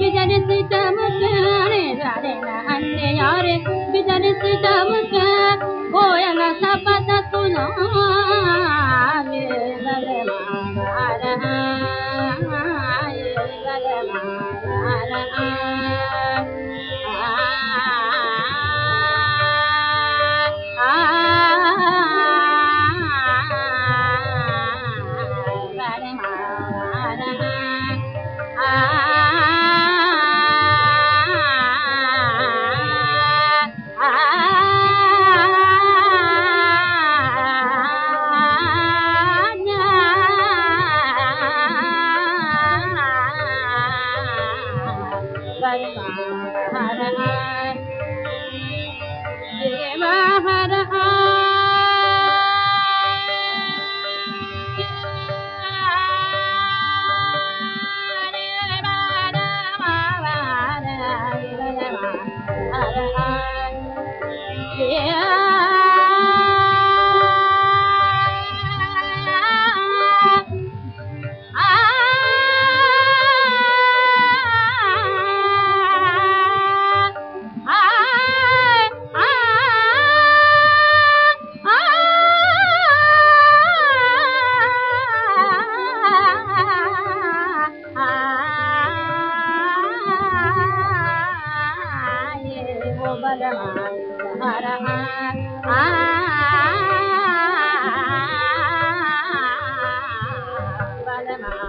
ಬಿಜಾರ ಸೀತಾ ಮುಖಾರೆ ರಾಧೇನ ಅಂದೆ ಯಾರೇ ಬಿಜಾರ ಸೀತಾ ಮುಖ Yeah. हर हजनाम